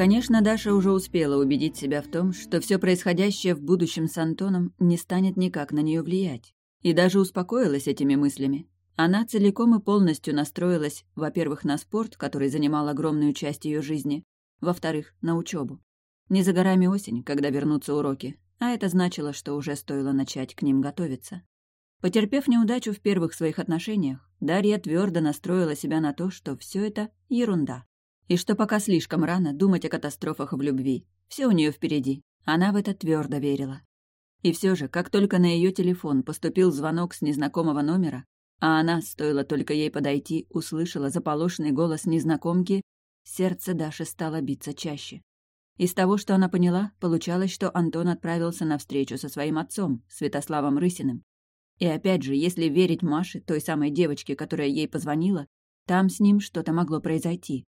Конечно, Даша уже успела убедить себя в том, что все происходящее в будущем с Антоном не станет никак на нее влиять. И даже успокоилась этими мыслями. Она целиком и полностью настроилась, во-первых, на спорт, который занимал огромную часть ее жизни, во-вторых, на учебу. Не за горами осень, когда вернутся уроки, а это значило, что уже стоило начать к ним готовиться. Потерпев неудачу в первых своих отношениях, Дарья твердо настроила себя на то, что все это ерунда. И что пока слишком рано думать о катастрофах в любви. Все у нее впереди. Она в это твердо верила. И все же, как только на ее телефон поступил звонок с незнакомого номера, а она, стоило только ей подойти, услышала заполошенный голос незнакомки, сердце Даши стало биться чаще. Из того, что она поняла, получалось, что Антон отправился на встречу со своим отцом, Святославом Рысиным. И опять же, если верить Маше, той самой девочке, которая ей позвонила, там с ним что-то могло произойти.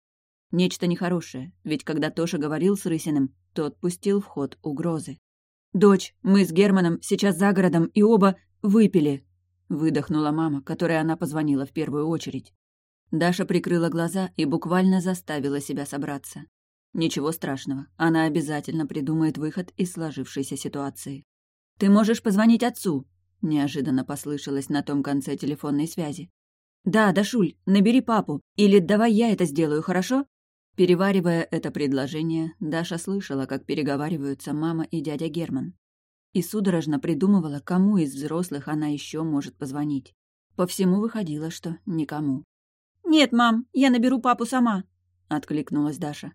Нечто нехорошее, ведь когда Тоша говорил с Рысиным, тот пустил в ход угрозы. «Дочь, мы с Германом сейчас за городом и оба выпили», — выдохнула мама, которой она позвонила в первую очередь. Даша прикрыла глаза и буквально заставила себя собраться. Ничего страшного, она обязательно придумает выход из сложившейся ситуации. «Ты можешь позвонить отцу», Неожиданно послышалось на том конце телефонной связи. «Да, Дашуль, набери папу. Или давай я это сделаю, хорошо?» Переваривая это предложение, Даша слышала, как переговариваются мама и дядя Герман. И судорожно придумывала, кому из взрослых она еще может позвонить. По всему выходило, что никому. «Нет, мам, я наберу папу сама», — откликнулась Даша.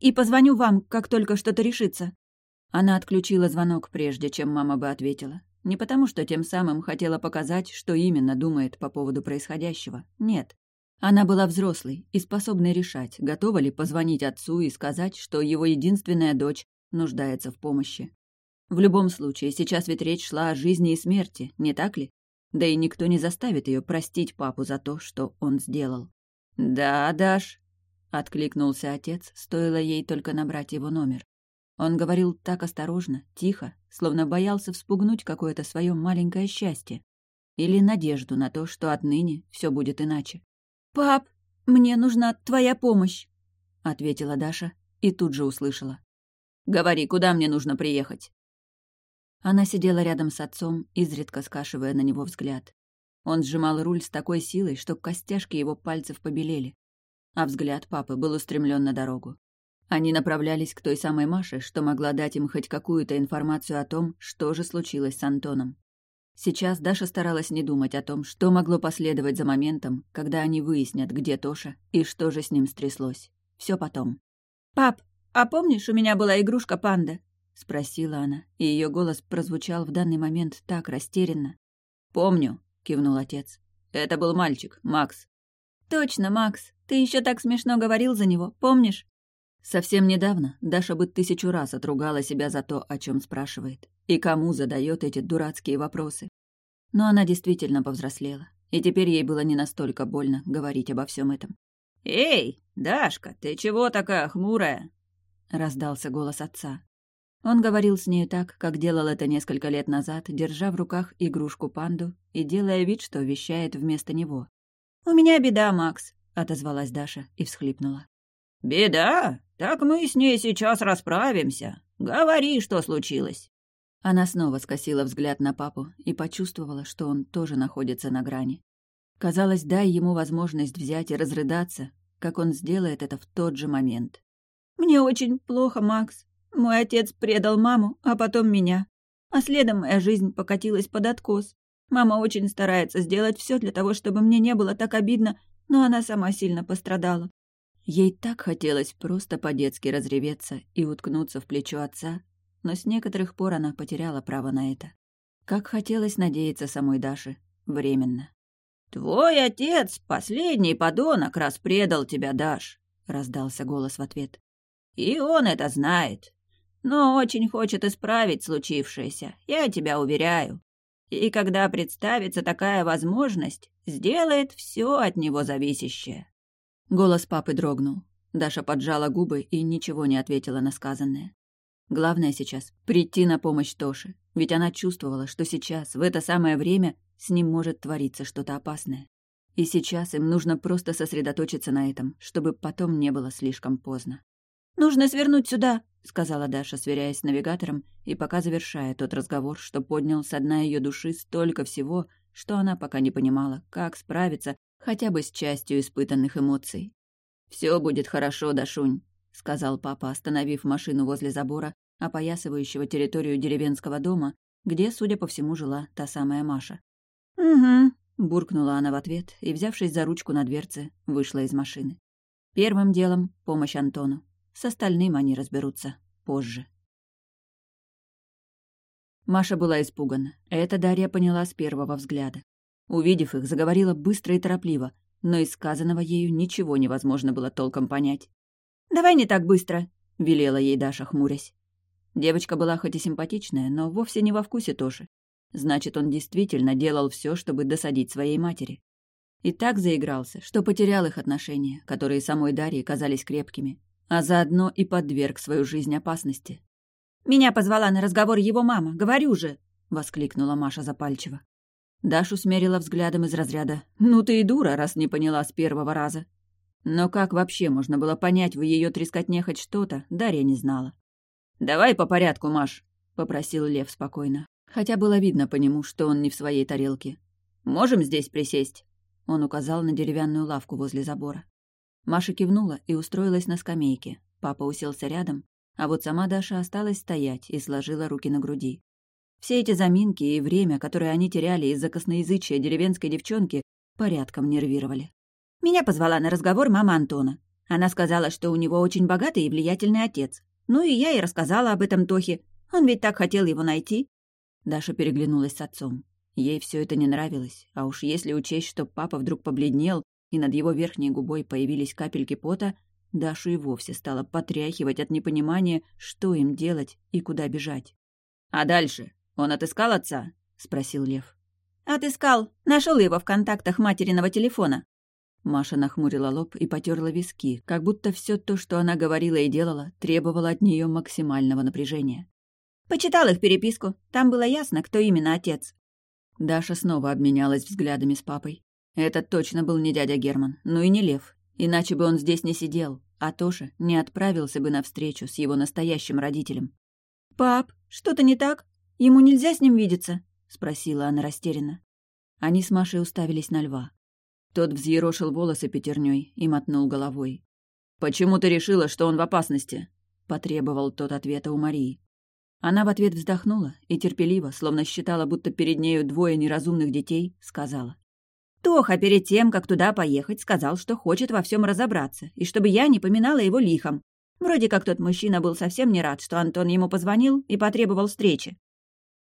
«И позвоню вам, как только что-то решится». Она отключила звонок, прежде чем мама бы ответила. Не потому, что тем самым хотела показать, что именно думает по поводу происходящего. Нет. Она была взрослой и способной решать, готова ли позвонить отцу и сказать, что его единственная дочь нуждается в помощи. В любом случае, сейчас ведь речь шла о жизни и смерти, не так ли? Да и никто не заставит ее простить папу за то, что он сделал. «Да, Даш», — откликнулся отец, стоило ей только набрать его номер. Он говорил так осторожно, тихо, словно боялся вспугнуть какое-то свое маленькое счастье. Или надежду на то, что отныне все будет иначе. «Пап, мне нужна твоя помощь», — ответила Даша и тут же услышала. «Говори, куда мне нужно приехать?» Она сидела рядом с отцом, изредка скашивая на него взгляд. Он сжимал руль с такой силой, что костяшки его пальцев побелели, а взгляд папы был устремлен на дорогу. Они направлялись к той самой Маше, что могла дать им хоть какую-то информацию о том, что же случилось с Антоном. Сейчас Даша старалась не думать о том, что могло последовать за моментом, когда они выяснят, где Тоша и что же с ним стряслось. Все потом. «Пап, а помнишь, у меня была игрушка-панда?» — спросила она, и ее голос прозвучал в данный момент так растерянно. «Помню», — кивнул отец. «Это был мальчик, Макс». «Точно, Макс. Ты еще так смешно говорил за него, помнишь?» Совсем недавно Даша бы тысячу раз отругала себя за то, о чем спрашивает, и кому задает эти дурацкие вопросы. Но она действительно повзрослела, и теперь ей было не настолько больно говорить обо всем этом. «Эй, Дашка, ты чего такая хмурая?» — раздался голос отца. Он говорил с нею так, как делал это несколько лет назад, держа в руках игрушку-панду и делая вид, что вещает вместо него. «У меня беда, Макс», — отозвалась Даша и всхлипнула. «Беда? Так мы с ней сейчас расправимся. Говори, что случилось». Она снова скосила взгляд на папу и почувствовала, что он тоже находится на грани. Казалось, дай ему возможность взять и разрыдаться, как он сделает это в тот же момент. «Мне очень плохо, Макс. Мой отец предал маму, а потом меня. А следом моя жизнь покатилась под откос. Мама очень старается сделать все для того, чтобы мне не было так обидно, но она сама сильно пострадала. Ей так хотелось просто по-детски разреветься и уткнуться в плечо отца, но с некоторых пор она потеряла право на это. Как хотелось надеяться самой Даше, временно. «Твой отец, последний подонок, раз предал тебя, Даш», — раздался голос в ответ. «И он это знает, но очень хочет исправить случившееся, я тебя уверяю. И когда представится такая возможность, сделает все от него зависящее. Голос папы дрогнул. Даша поджала губы и ничего не ответила на сказанное. Главное сейчас — прийти на помощь Тоше, ведь она чувствовала, что сейчас, в это самое время, с ним может твориться что-то опасное. И сейчас им нужно просто сосредоточиться на этом, чтобы потом не было слишком поздно. «Нужно свернуть сюда», — сказала Даша, сверяясь с навигатором, и пока завершая тот разговор, что поднял со дна ее души столько всего, что она пока не понимала, как справиться хотя бы с частью испытанных эмоций. «Все будет хорошо, Дашунь», — сказал папа, остановив машину возле забора, опоясывающего территорию деревенского дома, где, судя по всему, жила та самая Маша. «Угу», — буркнула она в ответ и, взявшись за ручку на дверце, вышла из машины. Первым делом — помощь Антону. С остальным они разберутся позже. Маша была испугана. Это Дарья поняла с первого взгляда. Увидев их, заговорила быстро и торопливо, но из сказанного ею ничего невозможно было толком понять. «Давай не так быстро», — велела ей Даша, хмурясь. Девочка была хоть и симпатичная, но вовсе не во вкусе Тоши. Значит, он действительно делал все, чтобы досадить своей матери. И так заигрался, что потерял их отношения, которые самой Дарье казались крепкими, а заодно и подверг свою жизнь опасности. «Меня позвала на разговор его мама, говорю же!» — воскликнула Маша запальчиво. Дашу смерила взглядом из разряда «Ну ты и дура, раз не поняла с первого раза». Но как вообще можно было понять в ее трескотне хоть что-то, Дарья не знала. «Давай по порядку, Маш», — попросил Лев спокойно. Хотя было видно по нему, что он не в своей тарелке. «Можем здесь присесть?» Он указал на деревянную лавку возле забора. Маша кивнула и устроилась на скамейке. Папа уселся рядом, а вот сама Даша осталась стоять и сложила руки на груди. Все эти заминки и время, которое они теряли из-за косноязычия деревенской девчонки, порядком нервировали. Меня позвала на разговор мама Антона. Она сказала, что у него очень богатый и влиятельный отец. Ну и я и рассказала об этом Тохе. Он ведь так хотел его найти. Даша переглянулась с отцом. Ей все это не нравилось, а уж если учесть, что папа вдруг побледнел, и над его верхней губой появились капельки пота, Дашу и вовсе стало потряхивать от непонимания, что им делать и куда бежать. «А дальше? Он отыскал отца?» — спросил Лев. «Отыскал. Нашел его в контактах материного телефона». Маша нахмурила лоб и потерла виски, как будто все то, что она говорила и делала, требовало от нее максимального напряжения. «Почитал их переписку. Там было ясно, кто именно отец». Даша снова обменялась взглядами с папой. Этот точно был не дядя Герман, ну и не Лев. Иначе бы он здесь не сидел, а Тоша не отправился бы навстречу с его настоящим родителем. «Пап, что-то не так? Ему нельзя с ним видеться?» — спросила она растерянно. Они с Машей уставились на льва. Тот взъерошил волосы пятерней и мотнул головой. «Почему ты решила, что он в опасности?» — потребовал тот ответа у Марии. Она в ответ вздохнула и терпеливо, словно считала, будто перед нею двое неразумных детей, сказала. Тоха перед тем, как туда поехать, сказал, что хочет во всем разобраться, и чтобы я не поминала его лихом. Вроде как тот мужчина был совсем не рад, что Антон ему позвонил и потребовал встречи.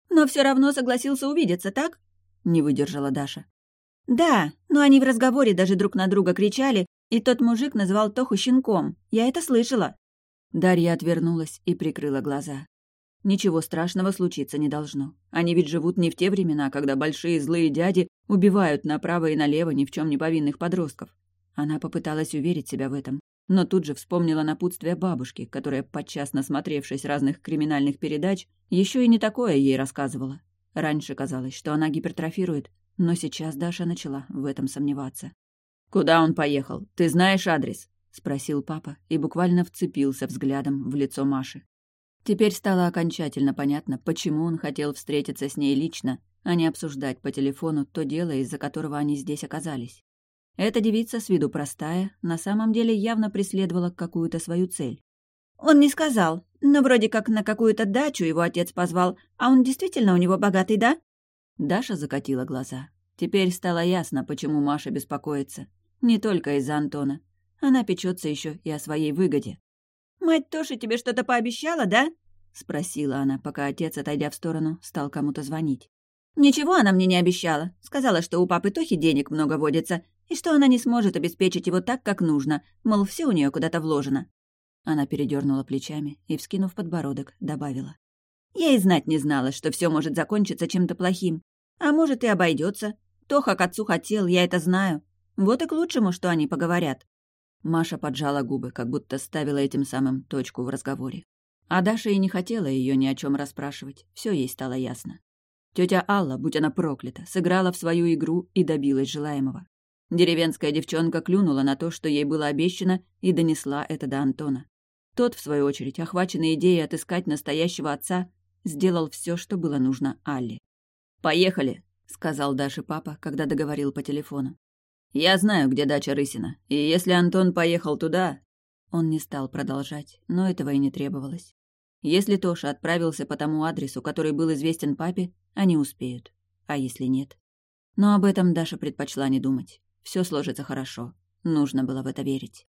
Но все равно согласился увидеться, так? Не выдержала Даша. Да, но они в разговоре даже друг на друга кричали, и тот мужик называл Тоху щенком. Я это слышала. Дарья отвернулась и прикрыла глаза. Ничего страшного случиться не должно. Они ведь живут не в те времена, когда большие злые дяди убивают направо и налево ни в чем не повинных подростков. Она попыталась уверить себя в этом, но тут же вспомнила напутствие бабушки, которая, подчас насмотревшись разных криминальных передач, еще и не такое ей рассказывала. Раньше казалось, что она гипертрофирует, но сейчас Даша начала в этом сомневаться. «Куда он поехал? Ты знаешь адрес?» — спросил папа и буквально вцепился взглядом в лицо Маши. Теперь стало окончательно понятно, почему он хотел встретиться с ней лично, а не обсуждать по телефону то дело, из-за которого они здесь оказались. Эта девица с виду простая, на самом деле явно преследовала какую-то свою цель. «Он не сказал, но вроде как на какую-то дачу его отец позвал, а он действительно у него богатый, да?» Даша закатила глаза. Теперь стало ясно, почему Маша беспокоится. Не только из-за Антона. Она печется еще и о своей выгоде. «Мать Тоши тебе что-то пообещала, да?» — спросила она, пока отец, отойдя в сторону, стал кому-то звонить. «Ничего она мне не обещала. Сказала, что у папы Тохи денег много водится, и что она не сможет обеспечить его так, как нужно, мол, все у нее куда-то вложено». Она передернула плечами и, вскинув подбородок, добавила. «Я и знать не знала, что все может закончиться чем-то плохим. А может, и обойдется. Тоха к отцу хотел, я это знаю. Вот и к лучшему, что они поговорят. Маша поджала губы, как будто ставила этим самым точку в разговоре. А Даша и не хотела ее ни о чем расспрашивать, все ей стало ясно. Тетя Алла, будь она проклята, сыграла в свою игру и добилась желаемого. Деревенская девчонка клюнула на то, что ей было обещано, и донесла это до Антона. Тот, в свою очередь, охваченный идеей отыскать настоящего отца, сделал все, что было нужно Алле. «Поехали!» — сказал Даше папа, когда договорил по телефону. «Я знаю, где дача Рысина, и если Антон поехал туда...» Он не стал продолжать, но этого и не требовалось. Если Тоша отправился по тому адресу, который был известен папе, они успеют. А если нет? Но об этом Даша предпочла не думать. Все сложится хорошо. Нужно было в это верить.